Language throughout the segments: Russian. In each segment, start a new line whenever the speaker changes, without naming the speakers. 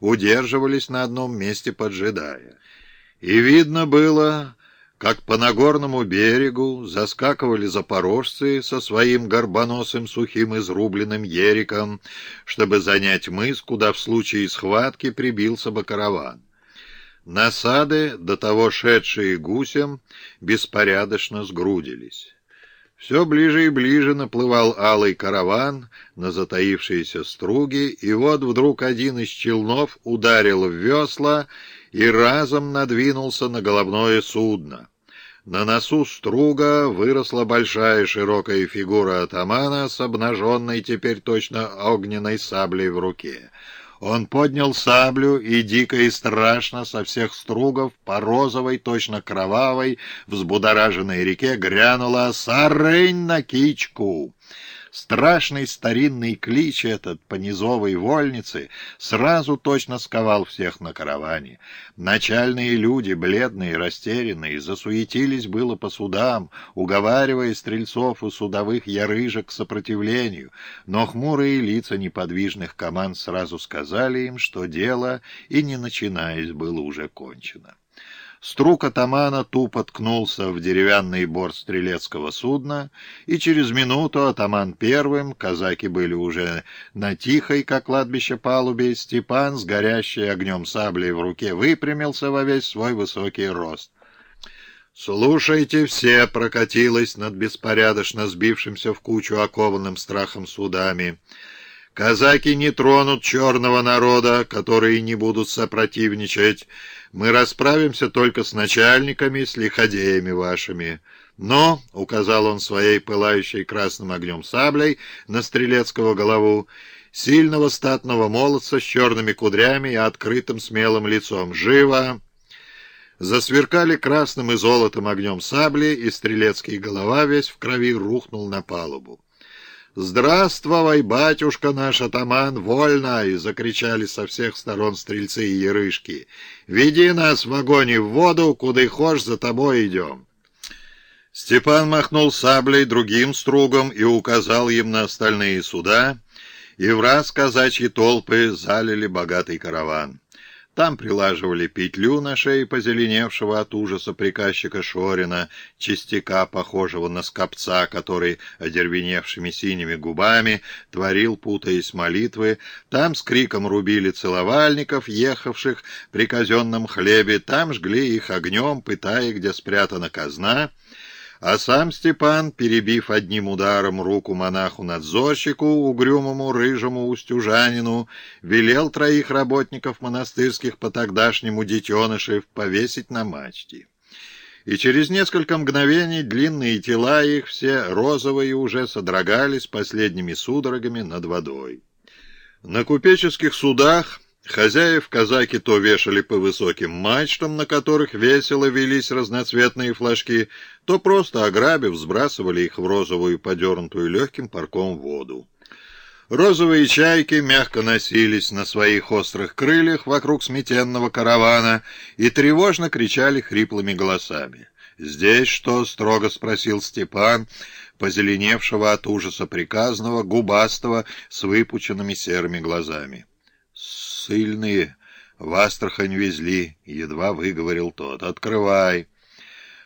удерживались на одном месте, поджидая. И видно было, как по Нагорному берегу заскакивали запорожцы со своим горбоносым сухим изрубленным ериком, чтобы занять мыс, куда в случае схватки прибился бы караван. Насады, до того шедшие гусем, беспорядочно сгрудились. Все ближе и ближе наплывал алый караван на затаившиеся струги, и вот вдруг один из челнов ударил в весла и разом надвинулся на головное судно. На носу струга выросла большая широкая фигура атамана с обнаженной теперь точно огненной саблей в руке. Он поднял саблю, и дико и страшно со всех стругов по розовой, точно кровавой, взбудораженной реке грянула «Сарынь на кичку!» Страшный старинный клич этот по низовой вольнице сразу точно сковал всех на караване. Начальные люди, бледные, растерянные, засуетились было по судам, уговаривая стрельцов и судовых ярыжек к сопротивлению, но хмурые лица неподвижных команд сразу сказали им, что дело и не начинаясь было уже кончено. Струк атамана тупо ткнулся в деревянный борт стрелецкого судна, и через минуту атаман первым, казаки были уже на тихой, как кладбище палубе, Степан с горящей огнем саблей в руке выпрямился во весь свой высокий рост. «Слушайте все!» — прокатилось над беспорядочно сбившимся в кучу окованным страхом судами. «Казаки не тронут черного народа, которые не будут сопротивничать, мы расправимся только с начальниками, с лиходеями вашими. Но, — указал он своей пылающей красным огнем саблей на стрелецкого голову, сильного статного молодца с черными кудрями и открытым смелым лицом. «Живо!» Засверкали красным и золотым огнем сабли, и стрелецкий голова весь в крови рухнул на палубу. «Здравствуй, батюшка наш атаман, вольно!» — и закричали со всех сторон стрельцы и ярышки. «Веди нас в огонь и в воду, куда хошь, за тобой идем!» Степан махнул саблей другим стругом и указал им на остальные суда, и в раз казачьи толпы залили богатый караван. Там прилаживали петлю на шее позеленевшего от ужаса приказчика Шорина, частяка, похожего на скопца, который, одервеневшими синими губами, творил, путаясь молитвы. Там с криком рубили целовальников, ехавших при казенном хлебе. Там жгли их огнем, пытая, где спрятана казна. А сам Степан, перебив одним ударом руку монаху-надзорщику, угрюмому рыжему устюжанину, велел троих работников монастырских по тогдашнему детенышев повесить на мачте. И через несколько мгновений длинные тела их, все розовые, уже содрогались последними судорогами над водой. На купеческих судах Хозяев казаки то вешали по высоким мачтам, на которых весело велись разноцветные флажки, то просто, ограбив, сбрасывали их в розовую, подернутую легким парком воду. Розовые чайки мягко носились на своих острых крыльях вокруг сметенного каравана и тревожно кричали хриплыми голосами. «Здесь что?» — строго спросил Степан, позеленевшего от ужаса приказного, губастого, с выпученными серыми глазами ссыльные. В Астрахань везли, едва выговорил тот. Открывай.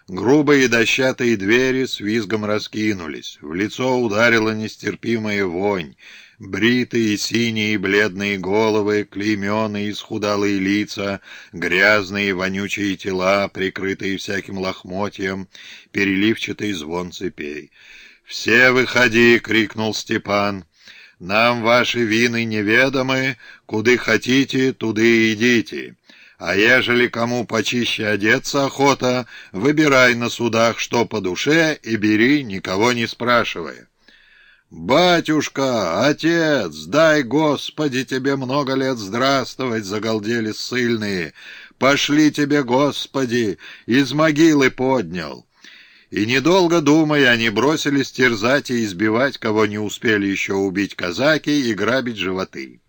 Грубые дощатые двери с визгом раскинулись. В лицо ударила нестерпимая вонь. Бритые синие бледные головы, клейменные исхудалые лица, грязные вонючие тела, прикрытые всяким лохмотьем, переливчатый звон цепей. «Все выходи!» — крикнул Степан. Нам ваши вины неведомы, куды хотите, туды идите. А ежели кому почище одеться охота, выбирай на судах, что по душе, и бери, никого не спрашивая. «Батюшка, отец, дай, Господи, тебе много лет здравствовать!» — загалдели ссыльные. «Пошли тебе, Господи, из могилы поднял!» И, недолго думая, они бросились терзать и избивать, кого не успели еще убить казаки, и грабить животы.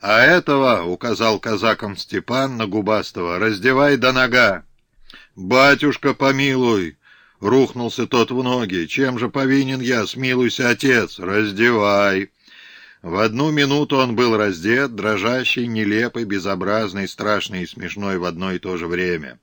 «А этого, — указал казакам Степан на губастого, — раздевай до нога!» «Батюшка, помилуй!» — рухнулся тот в ноги. «Чем же повинен я? Смилуйся, отец! Раздевай!» В одну минуту он был раздет, дрожащий, нелепый, безобразный, страшный и смешной в одно и то же время.